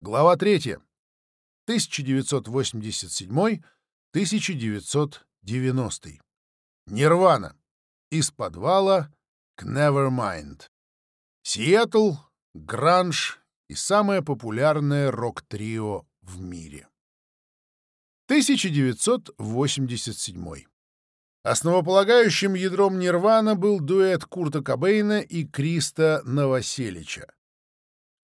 Глава 3. 1987-1990. Нирвана. Из подвала к Nevermind. Сиэтл, Гранж и самое популярное рок-трио в мире. 1987. Основополагающим ядром Нирвана был дуэт Курта Кобейна и Криста Новоселича.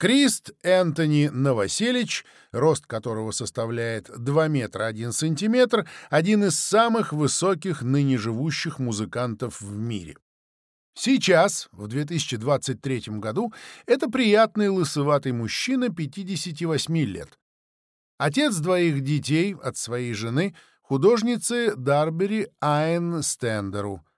Крист Энтони Новоселич, рост которого составляет 2 метра 1 сантиметр, один из самых высоких ныне живущих музыкантов в мире. Сейчас, в 2023 году, это приятный лысоватый мужчина 58 лет. Отец двоих детей от своей жены, художницы Дарбери Айн Стендеру —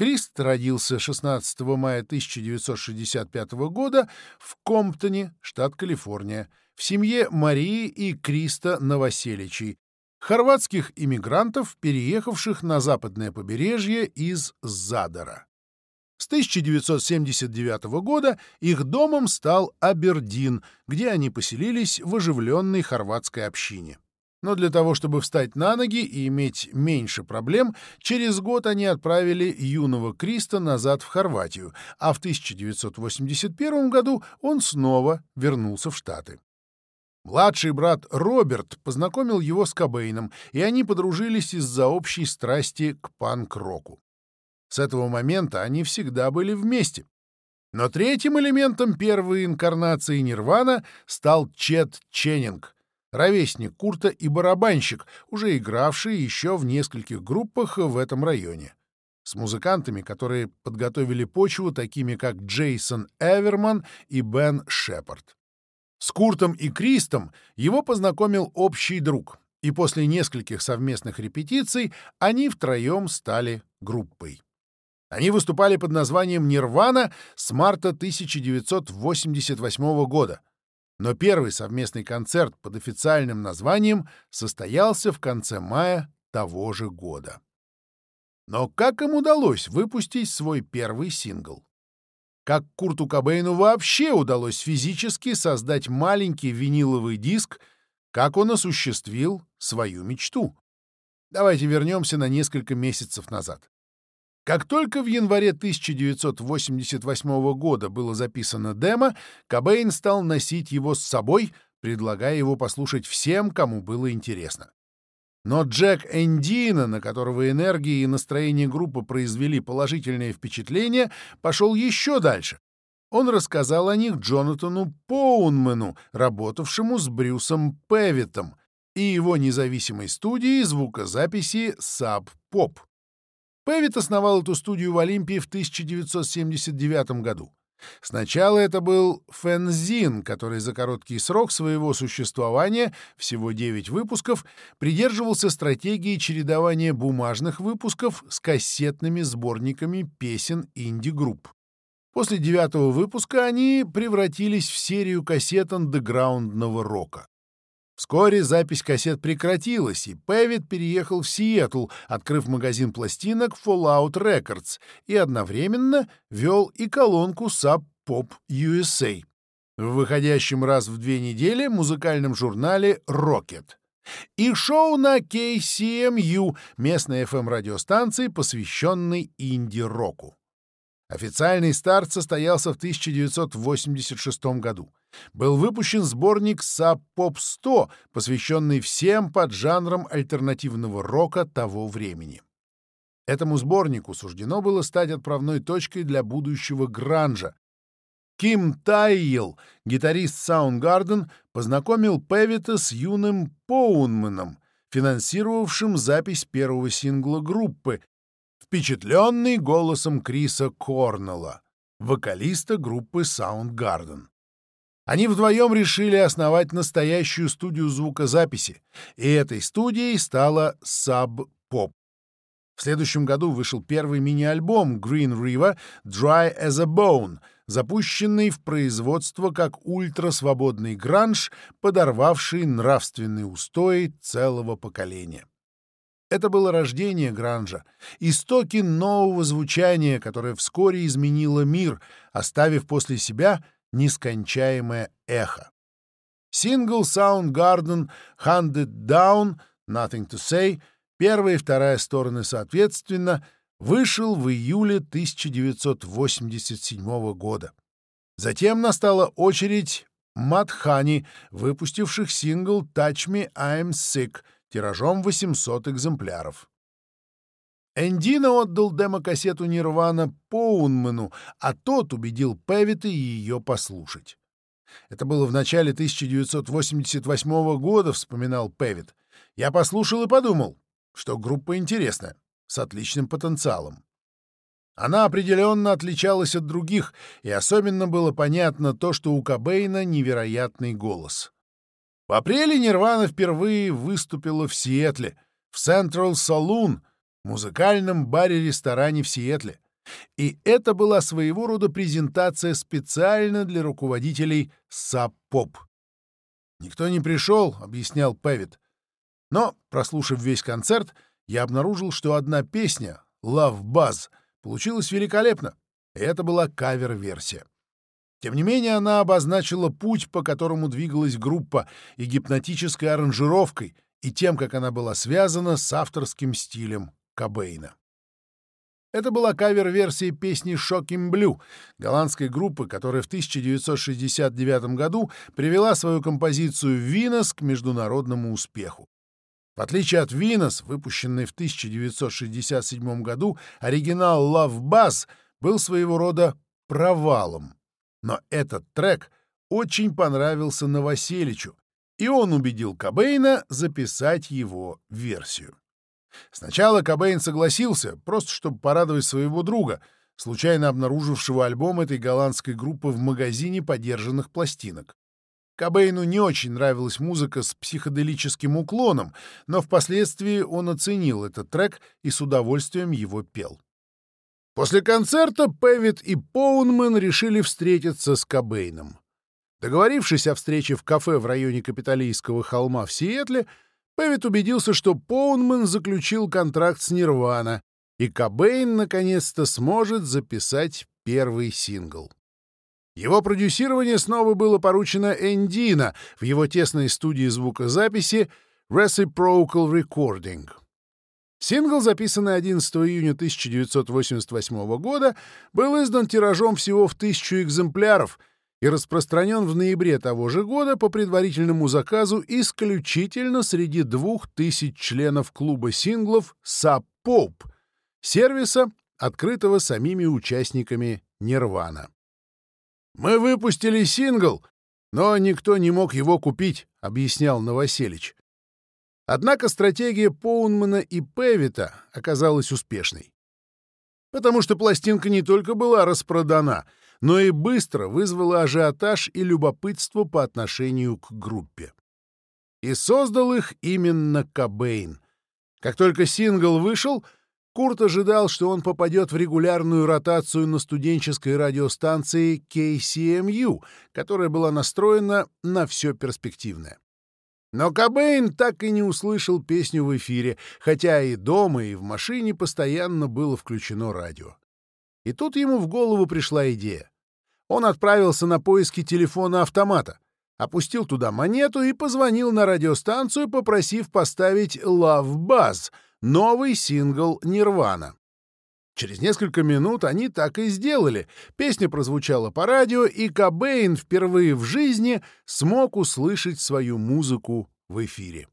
Крист родился 16 мая 1965 года в Комптоне, штат Калифорния, в семье Марии и Криста Новоселичей, хорватских иммигрантов, переехавших на западное побережье из Задора. С 1979 года их домом стал Абердин, где они поселились в оживленной хорватской общине. Но для того, чтобы встать на ноги и иметь меньше проблем, через год они отправили юного Криста назад в Хорватию, а в 1981 году он снова вернулся в Штаты. Младший брат Роберт познакомил его с Кобейном, и они подружились из-за общей страсти к панк-року. С этого момента они всегда были вместе. Но третьим элементом первой инкарнации Нирвана стал Чет Ченнинг — ровесник Курта и барабанщик, уже игравший еще в нескольких группах в этом районе. С музыкантами, которые подготовили почву, такими как Джейсон Эверман и Бен Шепард. С Куртом и Кристом его познакомил общий друг, и после нескольких совместных репетиций они втроем стали группой. Они выступали под названием «Нирвана» с марта 1988 года — но первый совместный концерт под официальным названием состоялся в конце мая того же года. Но как им удалось выпустить свой первый сингл? Как Курту Кобейну вообще удалось физически создать маленький виниловый диск, как он осуществил свою мечту? Давайте вернемся на несколько месяцев назад. Как только в январе 1988 года было записано демо, Кобейн стал носить его с собой, предлагая его послушать всем, кому было интересно. Но Джек Эндина, на которого энергия и настроение группы произвели положительное впечатление, пошел еще дальше. Он рассказал о них Джонатану Поунмену, работавшему с Брюсом Певитом, и его независимой студии звукозаписи Sub Pop. Пэвит основал эту студию в Олимпии в 1979 году. Сначала это был фэнзин, который за короткий срок своего существования, всего 9 выпусков, придерживался стратегии чередования бумажных выпусков с кассетными сборниками песен инди-групп. После девятого выпуска они превратились в серию кассет андеграундного рока. Вскоре запись кассет прекратилась, и Пэвит переехал в Сиэтл, открыв магазин пластинок Fallout Records, и одновременно вел и колонку Sub Pop USA в выходящем раз в две недели музыкальном журнале Rocket и шоу на KCMU, местной FM-радиостанции, посвященной инди-року. Официальный старт состоялся в 1986 году. Был выпущен сборник Sub Pop 100, посвященный всем поджанрам альтернативного рока того времени. Этому сборнику суждено было стать отправной точкой для будущего гранжа. Ким Тайел, гитарист Soundgarden, познакомил Певита с юным Поунманом, финансировавшим запись первого сингла группы, впечатленный голосом Криса Корнелла, вокалиста группы Soundgarden. Они вдвоем решили основать настоящую студию звукозаписи, и этой студией стала Sub Pop. В следующем году вышел первый мини-альбом Green River Dry as a Bone, запущенный в производство как ультрасвободный гранж, подорвавший нравственные устои целого поколения. Это было рождение гранжа, истоки нового звучания, которое вскоре изменило мир, оставив после себя нескончаемое эхо. Сингл Soundgarden Handed Down, Nothing to Say, первая и вторая стороны соответственно, вышел в июле 1987 года. Затем настала очередь Матхани, выпустивших сингл «Touch Me, I'm Sick» тиражом 800 экземпляров. Эндина отдал демо-кассету Нирвана Поунману, а тот убедил Певита ее послушать. Это было в начале 1988 года, вспоминал Певит. Я послушал и подумал, что группа интересная, с отличным потенциалом. Она определенно отличалась от других, и особенно было понятно то, что у Кобейна невероятный голос. В апреле Нирвана впервые выступила в Сиэтле, в Central Saloon, музыкальном баре-ресторане в Сиэтле. И это была своего рода презентация специально для руководителей Sub Pop. «Никто не пришел», — объяснял Певит. Но, прослушав весь концерт, я обнаружил, что одна песня, «Love Buzz», получилась великолепно, и это была кавер-версия. Тем не менее, она обозначила путь, по которому двигалась группа, и гипнотической аранжировкой, и тем, как она была связана с авторским стилем Кобейна. Это была кавер-версия песни «Shocking Blue» голландской группы, которая в 1969 году привела свою композицию «Винос» к международному успеху. В отличие от «Винос», выпущенной в 1967 году, оригинал «Love Buzz» был своего рода провалом. Но этот трек очень понравился Новоселичу, и он убедил Кобейна записать его версию. Сначала Кобейн согласился, просто чтобы порадовать своего друга, случайно обнаружившего альбом этой голландской группы в магазине подержанных пластинок. Кобейну не очень нравилась музыка с психоделическим уклоном, но впоследствии он оценил этот трек и с удовольствием его пел. После концерта Пэвит и Поунман решили встретиться с Кобейном. Договорившись о встрече в кафе в районе Капитолийского холма в Сиэтле, Пэвит убедился, что Поунман заключил контракт с Нирвана, и Кобейн наконец-то сможет записать первый сингл. Его продюсирование снова было поручено Эндина в его тесной студии звукозаписи Reciprocal Recording. Сингл, записанный 11 июня 1988 года, был издан тиражом всего в тысячу экземпляров — и распространен в ноябре того же года по предварительному заказу исключительно среди двух тысяч членов клуба синглов «Сапоп» сервиса, открытого самими участниками «Нирвана». «Мы выпустили сингл, но никто не мог его купить», — объяснял Новоселич. Однако стратегия Поунмана и Певита оказалась успешной. Потому что пластинка не только была распродана — но и быстро вызвало ажиотаж и любопытство по отношению к группе. И создал их именно Кобейн. Как только сингл вышел, Курт ожидал, что он попадет в регулярную ротацию на студенческой радиостанции KCMU, которая была настроена на все перспективное. Но Кобейн так и не услышал песню в эфире, хотя и дома, и в машине постоянно было включено радио. И тут ему в голову пришла идея. Он отправился на поиски телефона автомата, опустил туда монету и позвонил на радиостанцию, попросив поставить «Love Buzz» — новый сингл «Нирвана». Через несколько минут они так и сделали. Песня прозвучала по радио, и Кобейн впервые в жизни смог услышать свою музыку в эфире.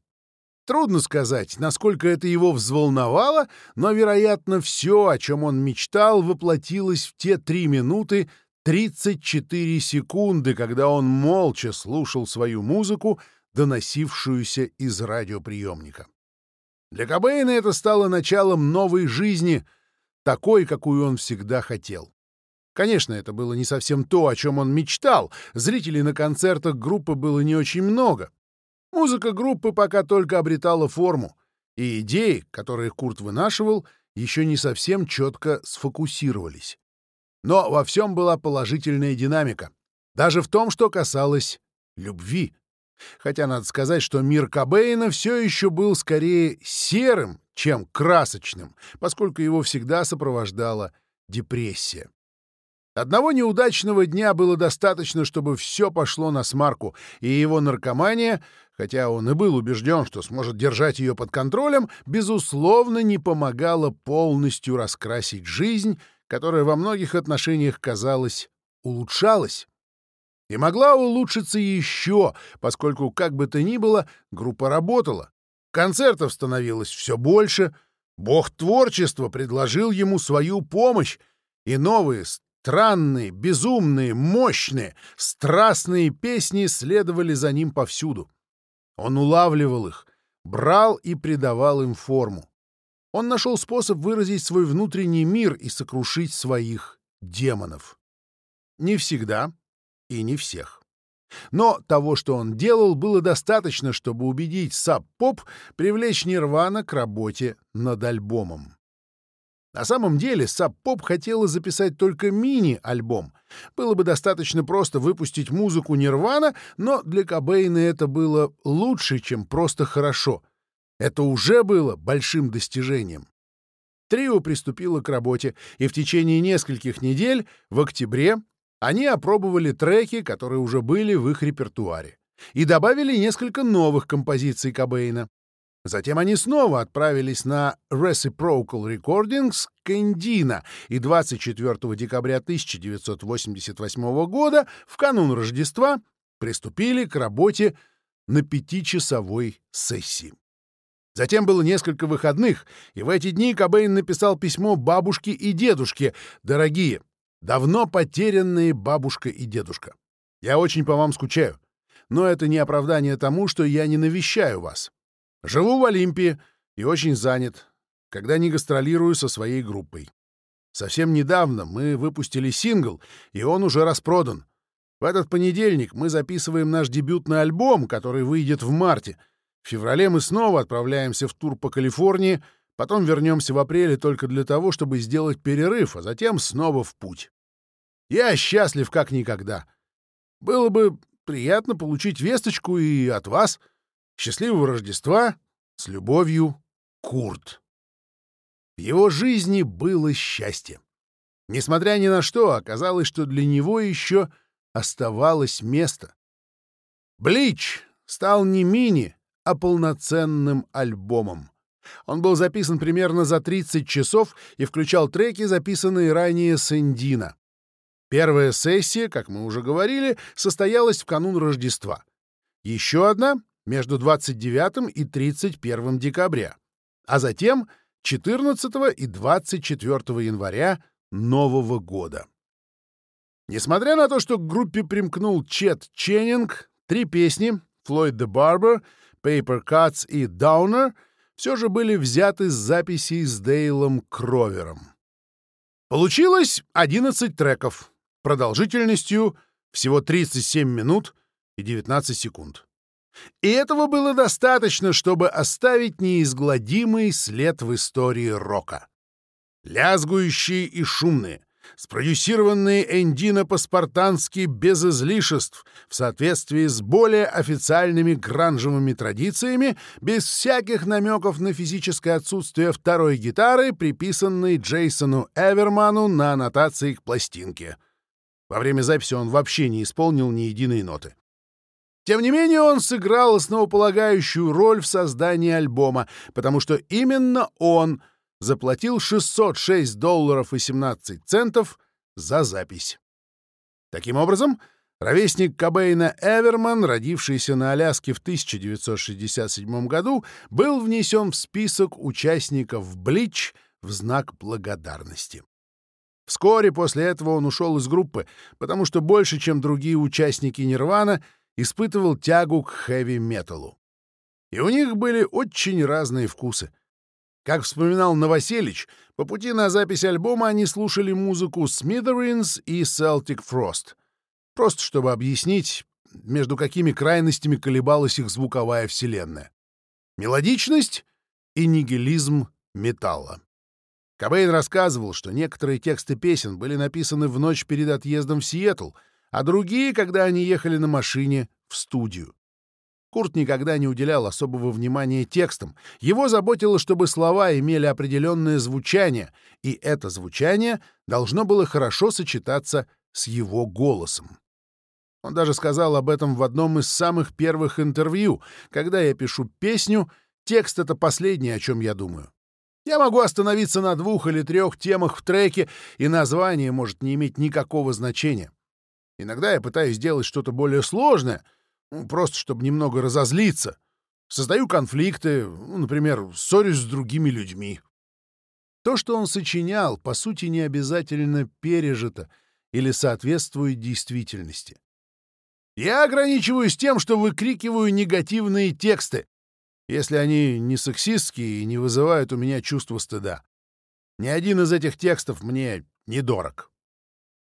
Трудно сказать, насколько это его взволновало, но, вероятно, все, о чем он мечтал, воплотилось в те три минуты 34 секунды, когда он молча слушал свою музыку, доносившуюся из радиоприемника. Для Кобейна это стало началом новой жизни, такой, какую он всегда хотел. Конечно, это было не совсем то, о чем он мечтал. Зрителей на концертах группы было не очень много. Музыка группы пока только обретала форму, и идеи, которые Курт вынашивал, еще не совсем четко сфокусировались. Но во всем была положительная динамика. Даже в том, что касалось любви. Хотя надо сказать, что мир Кобейна все еще был скорее серым, чем красочным, поскольку его всегда сопровождала депрессия. Одного неудачного дня было достаточно, чтобы все пошло на смарку, и его наркомания, хотя он и был убежден, что сможет держать ее под контролем, безусловно, не помогала полностью раскрасить жизнь, которая во многих отношениях, казалось, улучшалась. И могла улучшиться еще, поскольку, как бы то ни было, группа работала. Концертов становилось все больше, бог творчества предложил ему свою помощь, и новые, Странные, безумные, мощные, страстные песни следовали за ним повсюду. Он улавливал их, брал и придавал им форму. Он нашел способ выразить свой внутренний мир и сокрушить своих демонов. Не всегда и не всех. Но того, что он делал, было достаточно, чтобы убедить Саб-Поп привлечь Нирвана к работе над альбомом. На самом деле Саб-Поп хотела записать только мини-альбом. Было бы достаточно просто выпустить музыку Нирвана, но для Кобейна это было лучше, чем просто хорошо. Это уже было большим достижением. Трио приступило к работе, и в течение нескольких недель, в октябре, они опробовали треки, которые уже были в их репертуаре, и добавили несколько новых композиций Кобейна. Затем они снова отправились на Reciprocal Recordings к Индина, и 24 декабря 1988 года, в канун Рождества, приступили к работе на пятичасовой сессии. Затем было несколько выходных, и в эти дни Кобейн написал письмо бабушке и дедушке. «Дорогие, давно потерянные бабушка и дедушка, я очень по вам скучаю, но это не оправдание тому, что я не навещаю вас. Живу в Олимпии и очень занят, когда не гастролирую со своей группой. Совсем недавно мы выпустили сингл, и он уже распродан. В этот понедельник мы записываем наш дебютный альбом, который выйдет в марте. В феврале мы снова отправляемся в тур по Калифорнии, потом вернемся в апреле только для того, чтобы сделать перерыв, а затем снова в путь. Я счастлив как никогда. Было бы приятно получить весточку и от вас — Счастливого Рождества! С любовью, Курт. В его жизни было счастье. Несмотря ни на что, оказалось, что для него еще оставалось место. «Блич» стал не мини, а полноценным альбомом. Он был записан примерно за 30 часов и включал треки, записанные ранее с Индина. Первая сессия, как мы уже говорили, состоялась в канун Рождества. Еще одна между 29 и 31 декабря, а затем 14 и 24 января Нового года. Несмотря на то, что к группе примкнул Чет Ченнинг, три песни «Floyd the Barber», «Paper Cuts» и «Downer» все же были взяты с записей с Дейлом Кровером. Получилось 11 треков продолжительностью всего 37 минут и 19 секунд. И этого было достаточно, чтобы оставить неизгладимый след в истории рока. Лязгующие и шумные, спродюсированные Эндино по-спартански без излишеств, в соответствии с более официальными гранжевыми традициями, без всяких намеков на физическое отсутствие второй гитары, приписанной Джейсону Эверману на аннотации к пластинке. Во время записи он вообще не исполнил ни единой ноты. Тем не менее, он сыграл основополагающую роль в создании альбома, потому что именно он заплатил 606 долларов и 17 центов за запись. Таким образом, ровесник Кобейна Эверман, родившийся на Аляске в 1967 году, был внесен в список участников «Блич» в знак благодарности. Вскоре после этого он ушел из группы, потому что больше, чем другие участники «Нирвана», испытывал тягу к хэви-металу. И у них были очень разные вкусы. Как вспоминал Новоселич, по пути на запись альбома они слушали музыку Smithereens и Celtic Frost. Просто чтобы объяснить, между какими крайностями колебалась их звуковая вселенная. Мелодичность и нигилизм металла. Кобейн рассказывал, что некоторые тексты песен были написаны в ночь перед отъездом в Сиэтл — а другие, когда они ехали на машине в студию. Курт никогда не уделял особого внимания текстам. Его заботило, чтобы слова имели определенное звучание, и это звучание должно было хорошо сочетаться с его голосом. Он даже сказал об этом в одном из самых первых интервью. Когда я пишу песню, текст — это последнее, о чем я думаю. Я могу остановиться на двух или трех темах в треке, и название может не иметь никакого значения. Иногда я пытаюсь сделать что-то более сложное, просто чтобы немного разозлиться. Создаю конфликты, ну, например, ссорюсь с другими людьми. То, что он сочинял, по сути, не обязательно пережито или соответствует действительности. Я ограничиваюсь тем, что выкрикиваю негативные тексты, если они не сексистские и не вызывают у меня чувство стыда. Ни один из этих текстов мне не дорог.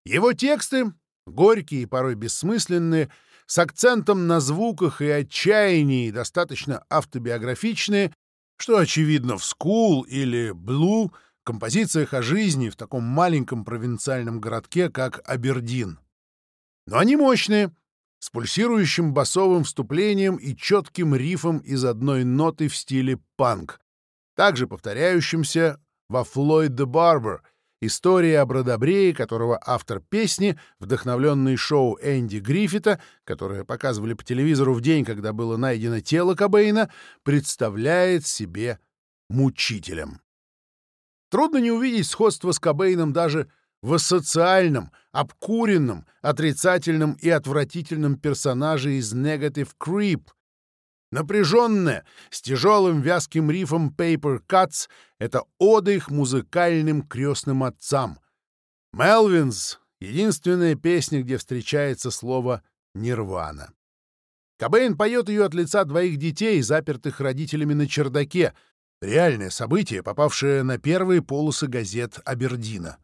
Его тексты, горькие и порой бессмысленные, с акцентом на звуках и отчаянии, достаточно автобиографичные, что очевидно в «School» или «Blew», композициях о жизни в таком маленьком провинциальном городке, как Абердин. Но они мощные, с пульсирующим басовым вступлением и четким рифом из одной ноты в стиле панк, также повторяющимся во «Флойд де Барбер», история о Бродобрее, которого автор песни, вдохновленный шоу Энди Гриффита, которое показывали по телевизору в день, когда было найдено тело Кобейна, представляет себе мучителем. Трудно не увидеть сходство с Кобейном даже в асоциальном, обкуренном, отрицательном и отвратительном персонаже из Negative Creep. Напряженная, с тяжелым вязким рифом Paper Cuts — это ода их музыкальным крестным отцам. Мелвинс — единственная песня, где встречается слово «нирвана». Кобейн поет ее от лица двоих детей, запертых родителями на чердаке. Реальное событие, попавшее на первые полосы газет Абердина.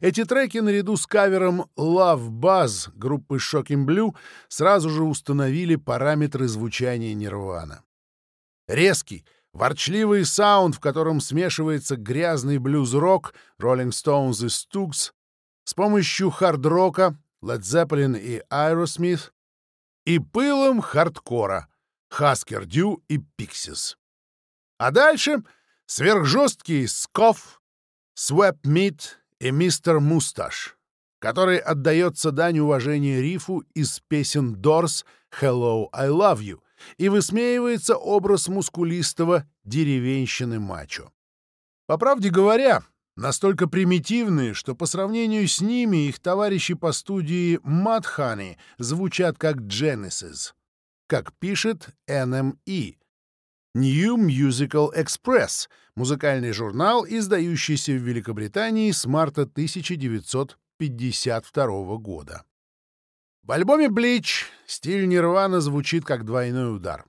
Эти треки наряду с кавером Love Buzz группы Shocking Blue сразу же установили параметры звучания Нирвана. Резкий, ворчливый саунд, в котором смешивается грязный блюз-рок Rolling Stones и Stooges с помощью хард-рока Led Zeppelin и Aerosmith и пылом хардкора Husker Du и Pixies. А дальше сверхжесткий скоф, Swap Meat и мистер Мусташ, который отдается дань уважения рифу из песен Дорс «Hello, I love you» и высмеивается образ мускулистого деревенщины мачо. По правде говоря, настолько примитивные, что по сравнению с ними их товарищи по студии Мадхани звучат как Genesis, как пишет NME, New Musical Express — музыкальный журнал, издающийся в Великобритании с марта 1952 года. В альбоме «Блич» стиль Нирвана звучит как двойной удар.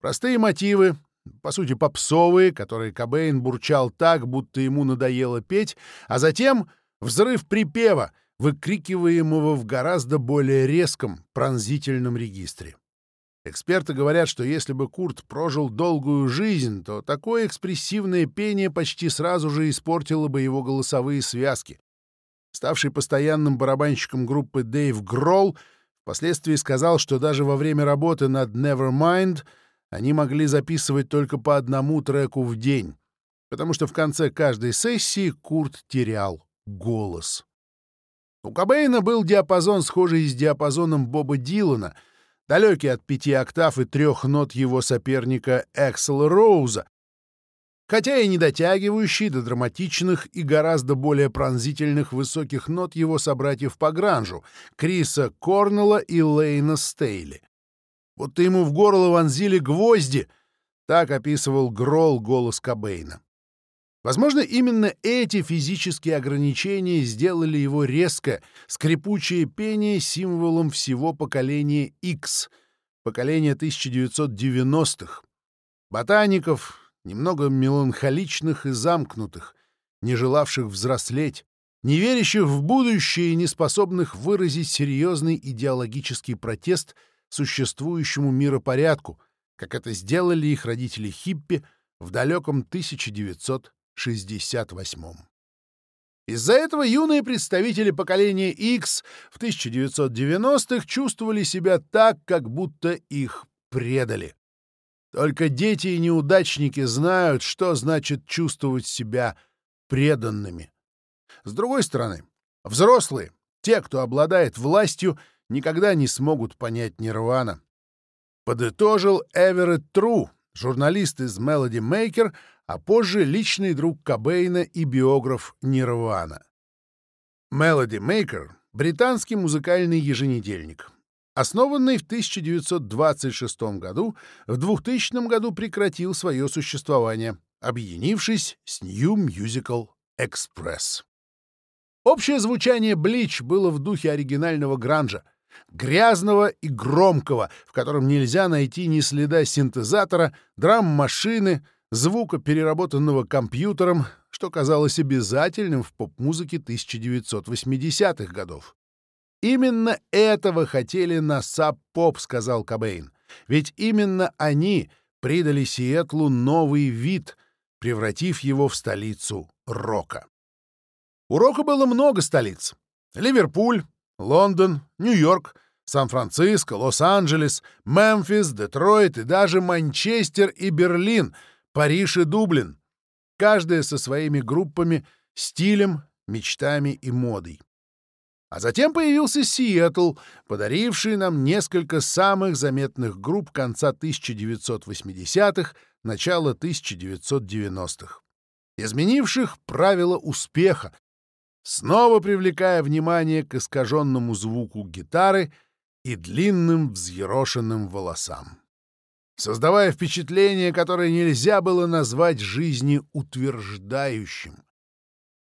Простые мотивы, по сути попсовые, которые Кобейн бурчал так, будто ему надоело петь, а затем взрыв припева, выкрикиваемого в гораздо более резком, пронзительном регистре. Эксперты говорят, что если бы Курт прожил долгую жизнь, то такое экспрессивное пение почти сразу же испортило бы его голосовые связки. Ставший постоянным барабанщиком группы Дэйв Гролл впоследствии сказал, что даже во время работы над Nevermind они могли записывать только по одному треку в день, потому что в конце каждой сессии Курт терял голос. У Кобейна был диапазон, схожий с диапазоном Боба Дилана — далекий от пяти октав и трех нот его соперника Эксела Роуза, хотя и не дотягивающий до драматичных и гораздо более пронзительных высоких нот его собратьев по гранжу Криса Корнелла и Лейна Стейли. Будто ему в горло вонзили гвозди, так описывал Гролл голос Кобейна. Возможно, именно эти физические ограничения сделали его резко, скрипучее пение символом всего поколения X, поколения 1990-х. Ботаников, немного меланхоличных и замкнутых, не желавших взрослеть, не верящих в будущее и не способных выразить серьезный идеологический протест существующему миропорядку, как это сделали их родители хиппи в далеком 1900 68-м. Из-за этого юные представители поколения X в 1990-х чувствовали себя так, как будто их предали. Только дети и неудачники знают, что значит чувствовать себя преданными. С другой стороны, взрослые, те, кто обладает властью, никогда не смогут понять Нирвана. Подытожил Эверетт Тру, журналист из Melody Maker, а позже личный друг Кобейна и биограф Нирвана. Melody Maker — британский музыкальный еженедельник. Основанный в 1926 году, в 2000 году прекратил свое существование, объединившись с New Musical Express. Общее звучание «Блич» было в духе оригинального гранжа, грязного и громкого, в котором нельзя найти ни следа синтезатора, драм-машины, звука, переработанного компьютером, что казалось обязательным в поп-музыке 1980-х годов. «Именно этого хотели на саб-поп», — сказал Кобейн. «Ведь именно они придали Сиэтлу новый вид, превратив его в столицу рока». У рока было много столиц. Ливерпуль, Лондон, Нью-Йорк, Сан-Франциско, Лос-Анджелес, Мемфис, Детройт и даже Манчестер и Берлин, Париж и Дублин. Каждая со своими группами, стилем, мечтами и модой. А затем появился Сиэтл, подаривший нам несколько самых заметных групп конца 1980-х, начала 1990-х, изменивших правила успеха, снова привлекая внимание к искаженному звуку гитары и длинным взъерошенным волосам, создавая впечатление, которое нельзя было назвать жизнеутверждающим.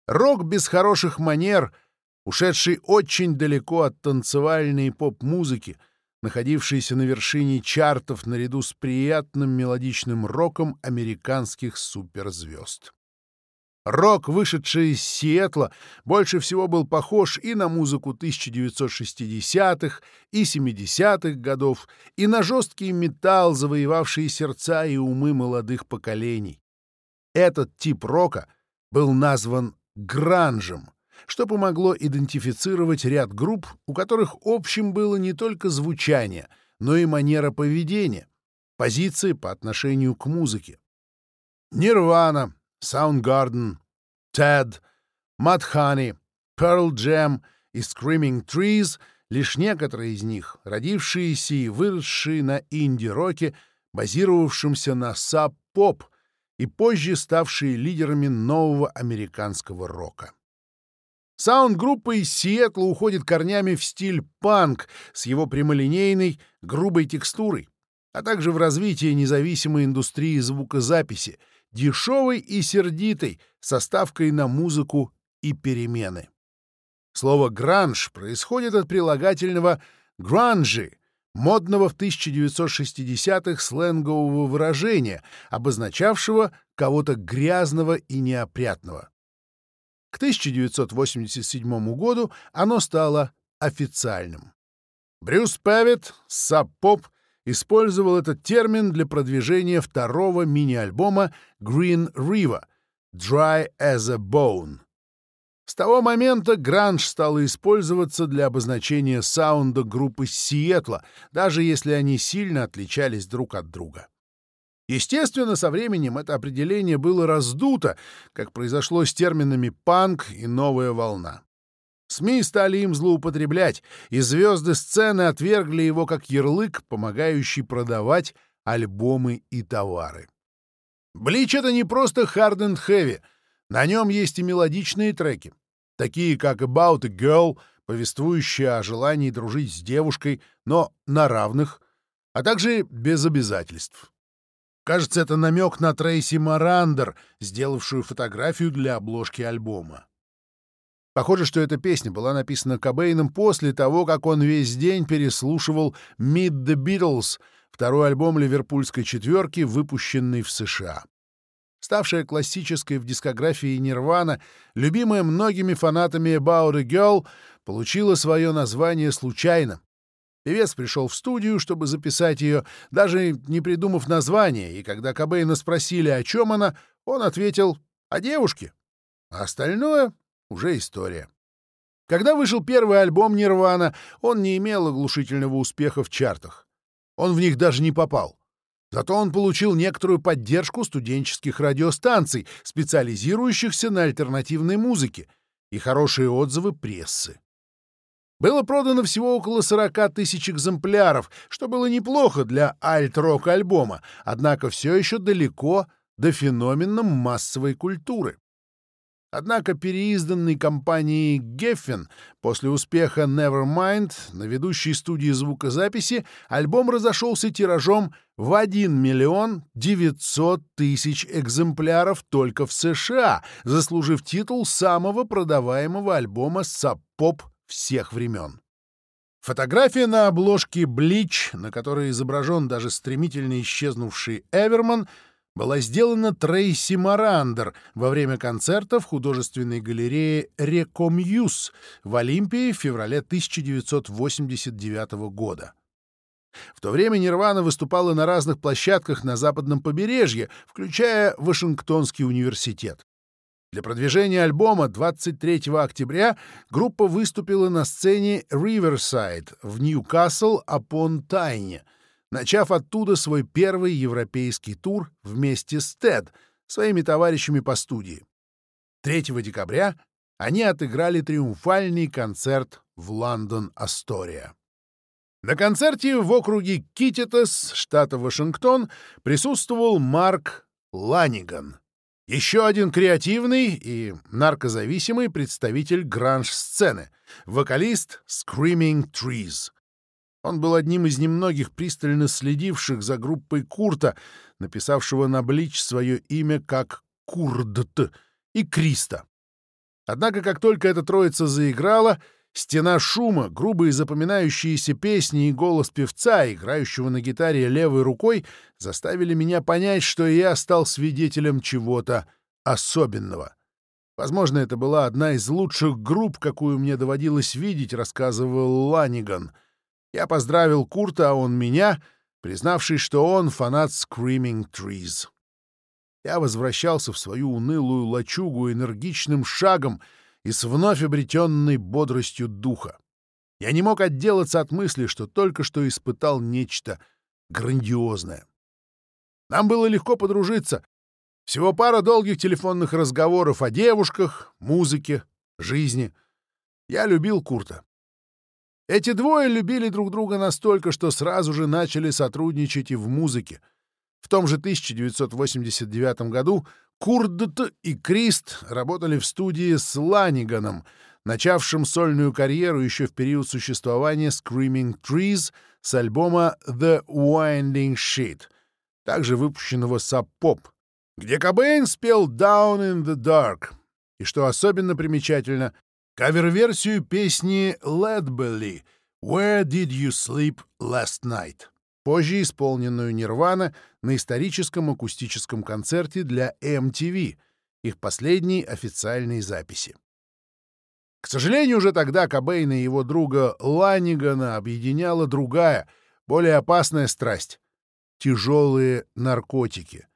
Рок без хороших манер — ушедший очень далеко от танцевальной поп-музыки, находившийся на вершине чартов наряду с приятным мелодичным роком американских суперзвезд. Рок, вышедший из Сиэтла, больше всего был похож и на музыку 1960-х и 70-х годов, и на жесткий металл, завоевавший сердца и умы молодых поколений. Этот тип рока был назван гранжем, что помогло идентифицировать ряд групп, у которых общим было не только звучание, но и манера поведения, позиции по отношению к музыке. Nirvana, Soundgarden, Ted, Mudhoney, Pearl Jam и Screaming Trees — лишь некоторые из них, родившиеся и выросшие на инди-роке, базировавшемся на саб-поп и позже ставшие лидерами нового американского рока. Саунд-группа из Сиэтла уходит корнями в стиль панк с его прямолинейной, грубой текстурой, а также в развитие независимой индустрии звукозаписи, дешевой и сердитой, со ставкой на музыку и перемены. Слово «гранж» происходит от прилагательного «гранжи», модного в 1960-х сленгового выражения, обозначавшего кого-то грязного и неопрятного. К 1987 году оно стало официальным. Брюс Пэвит, саб-поп, использовал этот термин для продвижения второго мини-альбома Green River «Dry as a Bone». С того момента гранж стал использоваться для обозначения саунда группы Сиэтла, даже если они сильно отличались друг от друга. Естественно, со временем это определение было раздуто, как произошло с терминами «панк» и «новая волна». СМИ стали им злоупотреблять, и звезды сцены отвергли его как ярлык, помогающий продавать альбомы и товары. «Блич» — это не просто hard and heavy. На нем есть и мелодичные треки, такие как «About a Girl», повествующие о желании дружить с девушкой, но на равных, а также без обязательств. Кажется, это намек на Трейси Марандер, сделавшую фотографию для обложки альбома. Похоже, что эта песня была написана Кобейном после того, как он весь день переслушивал «Meet the Beatles», второй альбом ливерпульской четверки, выпущенный в США. Ставшая классической в дискографии Нирвана, любимая многими фанатами «About a Girl» получила свое название случайно, Певец пришел в студию, чтобы записать ее, даже не придумав название, и когда Кобейна спросили, о чем она, он ответил «о девушке». А остальное — уже история. Когда вышел первый альбом «Нирвана», он не имел оглушительного успеха в чартах. Он в них даже не попал. Зато он получил некоторую поддержку студенческих радиостанций, специализирующихся на альтернативной музыке, и хорошие отзывы прессы. Было продано всего около 40 тысяч экземпляров, что было неплохо для альт-рок альбома, однако все еще далеко до феномена массовой культуры. Однако переизданный компанией Geffen после успеха Nevermind на ведущей студии звукозаписи альбом разошелся тиражом в 1 миллион 900 тысяч экземпляров только в США, заслужив титул самого продаваемого альбома саб-поп всех времен. Фотография на обложке Bleach, на которой изображен даже стремительно исчезнувший Эверман — была сделана Трейси Марандер во время концерта в художественной галерее «Рекомьюз» в Олимпии в феврале 1989 года. В то время Нирвана выступала на разных площадках на западном побережье, включая Вашингтонский университет. Для продвижения альбома 23 октября группа выступила на сцене Riverside в Ньюкасл-апон-Тайне — начав оттуда свой первый европейский тур вместе с Тед, своими товарищами по студии. 3 декабря они отыграли триумфальный концерт в Лондон-Астория. На концерте в округе Кититас, штата Вашингтон, присутствовал Марк Ланиган, еще один креативный и наркозависимый представитель гранж-сцены, вокалист Screaming Trees. Он был одним из немногих пристально следивших за группой Курта, написавшего на Блич свое имя как Курдт и Криста. Однако, как только эта троица заиграла, стена шума, грубые запоминающиеся песни и голос певца, играющего на гитаре левой рукой, заставили меня понять, что я стал свидетелем чего-то особенного. Возможно, это была одна из лучших групп, какую мне доводилось видеть, рассказывал Ланиган — я поздравил Курта, а он меня, признавшись, что он фанат Screaming Trees. Я возвращался в свою унылую лачугу энергичным шагом и с вновь обретенной бодростью духа. Я не мог отделаться от мысли, что только что испытал нечто грандиозное. Нам было легко подружиться. Всего пара долгих телефонных разговоров о девушках, музыке, жизни. Я любил Курта. Эти двое любили друг друга настолько, что сразу же начали сотрудничать и в музыке. В том же 1989 году Курдт и Крист работали в студии с Ланиганом, начавшим сольную карьеру еще в период существования Screaming Trees с альбома The Winding Sheet, также выпущенного Pop, где Кобейн спел Down in the Dark. И что особенно примечательно, кавер-версию песни Ledbelly «Where did you sleep last night?» позже исполненную Нирвана на историческом акустическом концерте для MTV, их последней официальной записи. К сожалению, уже тогда Кобейна и его друга Ланигана объединяла другая, более опасная страсть — тяжелые наркотики —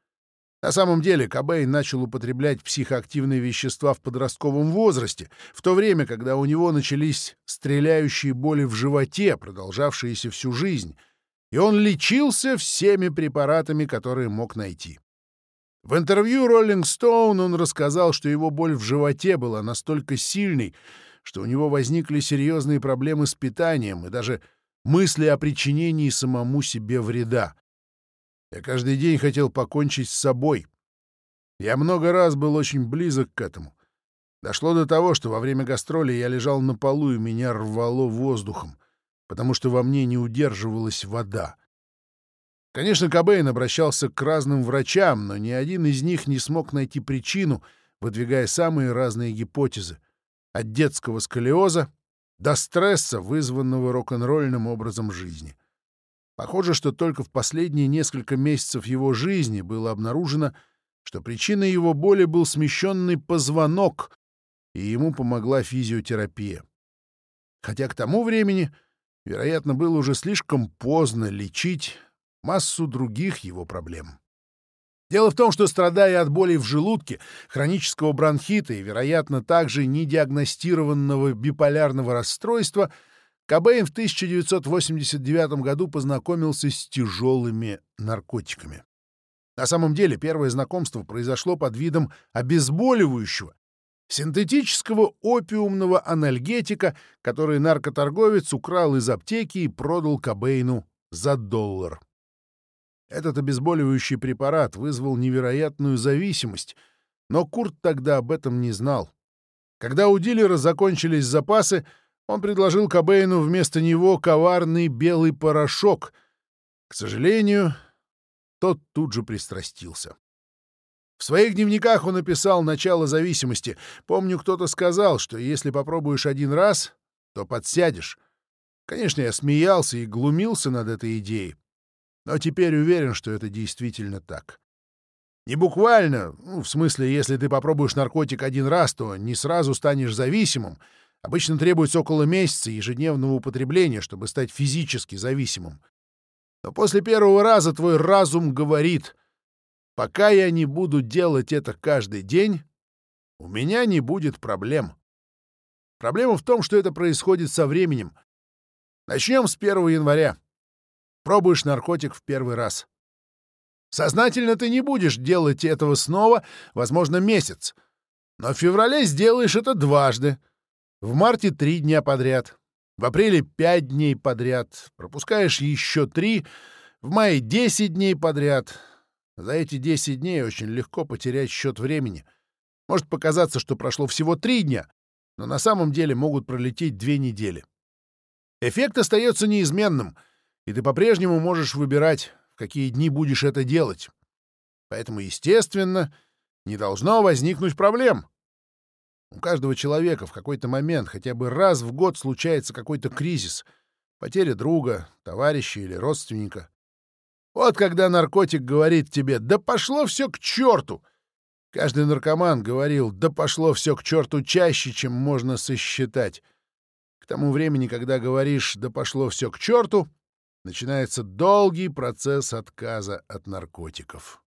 на самом деле Кобейн начал употреблять психоактивные вещества в подростковом возрасте, в то время, когда у него начались стреляющие боли в животе, продолжавшиеся всю жизнь, и он лечился всеми препаратами, которые мог найти. В интервью Rolling Stone он рассказал, что его боль в животе была настолько сильной, что у него возникли серьезные проблемы с питанием и даже мысли о причинении самому себе вреда. Я каждый день хотел покончить с собой. Я много раз был очень близок к этому. Дошло до того, что во время гастроли я лежал на полу и меня рвало воздухом, потому что во мне не удерживалась вода. Конечно, Кобейн обращался к разным врачам, но ни один из них не смог найти причину, выдвигая самые разные гипотезы. От детского сколиоза до стресса, вызванного рок-н-ролльным образом жизни. Похоже, что только в последние несколько месяцев его жизни было обнаружено, что причиной его боли был смещенный позвонок, и ему помогла физиотерапия. Хотя к тому времени, вероятно, было уже слишком поздно лечить массу других его проблем. Дело в том, что, страдая от боли в желудке, хронического бронхита и, вероятно, также недиагностированного биполярного расстройства, Кобейн в 1989 году познакомился с тяжелыми наркотиками. На самом деле первое знакомство произошло под видом обезболивающего, синтетического опиумного анальгетика, который наркоторговец украл из аптеки и продал Кобейну за доллар. Этот обезболивающий препарат вызвал невероятную зависимость, но Курт тогда об этом не знал. Когда у дилера закончились запасы, он предложил Кобейну вместо него коварный белый порошок. К сожалению, тот тут же пристрастился. В своих дневниках он написал начало зависимости. Помню, кто-то сказал, что если попробуешь один раз, то подсядешь. Конечно, я смеялся и глумился над этой идеей. Но теперь уверен, что это действительно так. Не буквально, ну, в смысле, если ты попробуешь наркотик один раз, то не сразу станешь зависимым. Обычно требуется около месяца ежедневного употребления, чтобы стать физически зависимым. Но после первого раза твой разум говорит, пока я не буду делать это каждый день, у меня не будет проблем. Проблема в том, что это происходит со временем. Начнем с 1 января. Пробуешь наркотик в первый раз. Сознательно ты не будешь делать этого снова, возможно, месяц. Но в феврале сделаешь это дважды. В марте три дня подряд. В апреле пять дней подряд. Пропускаешь еще три. В мае десять дней подряд. За эти десять дней очень легко потерять счет времени. Может показаться, что прошло всего три дня, но на самом деле могут пролететь две недели. Эффект остается неизменным, и ты по-прежнему можешь выбирать, в какие дни будешь это делать. Поэтому, естественно, не должно возникнуть проблем. У каждого человека в какой-то момент хотя бы раз в год случается какой-то кризис. Потеря друга, товарища или родственника. Вот когда наркотик говорит тебе «да пошло все к черту!» Каждый наркоман говорил «да пошло все к черту» чаще, чем можно сосчитать. К тому времени, когда говоришь «да пошло все к черту», начинается долгий процесс отказа от наркотиков.